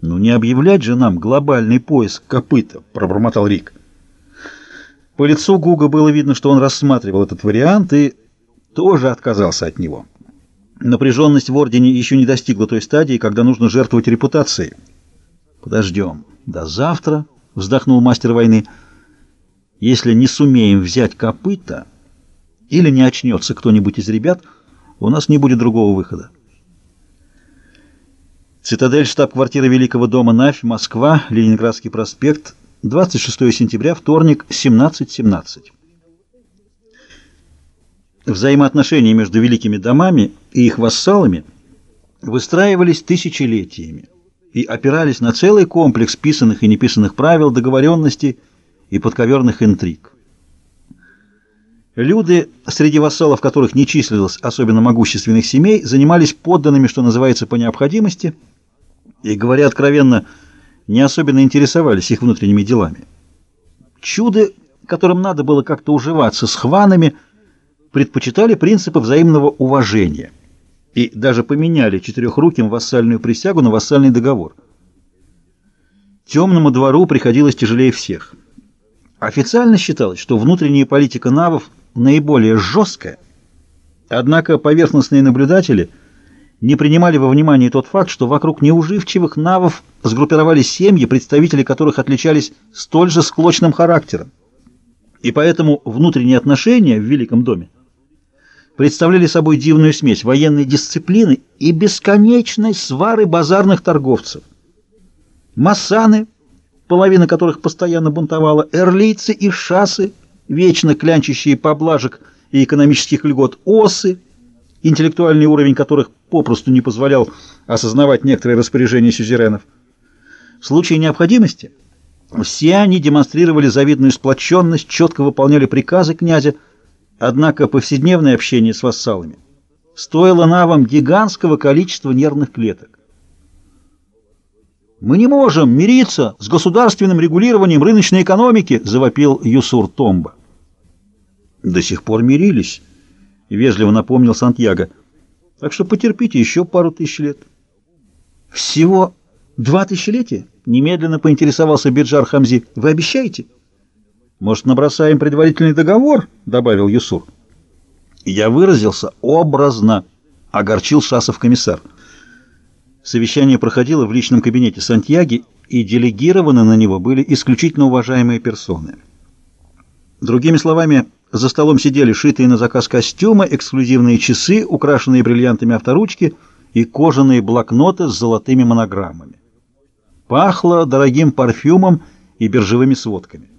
«Ну не объявлять же нам глобальный поиск копыта», — пробормотал Рик. По лицу Гуга было видно, что он рассматривал этот вариант и тоже отказался от него. Напряженность в Ордене еще не достигла той стадии, когда нужно жертвовать репутацией. «Подождем. До завтра», — вздохнул мастер войны. «Если не сумеем взять копыта или не очнется кто-нибудь из ребят, у нас не будет другого выхода». Цитадель, штаб-квартира Великого дома Навь, Москва, Ленинградский проспект, 26 сентября, вторник, 17.17. Взаимоотношения между великими домами и их вассалами выстраивались тысячелетиями и опирались на целый комплекс писанных и неписанных правил, договоренностей и подковерных интриг. Люди, среди вассалов которых не числилось особенно могущественных семей, занимались подданными, что называется, по необходимости, и, говоря откровенно, не особенно интересовались их внутренними делами. Чуды, которым надо было как-то уживаться с хванами, предпочитали принципы взаимного уважения и даже поменяли четырехруким вассальную присягу на вассальный договор. Темному двору приходилось тяжелее всех. Официально считалось, что внутренняя политика навов наиболее жесткая, однако поверхностные наблюдатели – не принимали во внимание тот факт, что вокруг неуживчивых навов сгруппировались семьи, представители которых отличались столь же склочным характером. И поэтому внутренние отношения в Великом доме представляли собой дивную смесь военной дисциплины и бесконечной свары базарных торговцев. Массаны, половина которых постоянно бунтовала, эрлийцы и шасы, вечно клянчащие поблажек и экономических льгот, осы, интеллектуальный уровень которых попросту не позволял осознавать некоторые распоряжения сюзеренов. В случае необходимости все они демонстрировали завидную сплоченность, четко выполняли приказы князя, однако повседневное общение с вассалами стоило навам гигантского количества нервных клеток. «Мы не можем мириться с государственным регулированием рыночной экономики», — завопил Юсур Томба. «До сих пор мирились», — вежливо напомнил Сантьяго. Так что потерпите еще пару тысяч лет. Всего два тысячелетия? Немедленно поинтересовался Биджар Хамзи. Вы обещаете? Может, набросаем предварительный договор? Добавил Юсур. Я выразился образно, огорчил Шасов комиссар. Совещание проходило в личном кабинете Сантьяги, и делегированы на него были исключительно уважаемые персоны. Другими словами, за столом сидели шитые на заказ костюмы, эксклюзивные часы, украшенные бриллиантами авторучки и кожаные блокноты с золотыми монограммами. Пахло дорогим парфюмом и биржевыми сводками.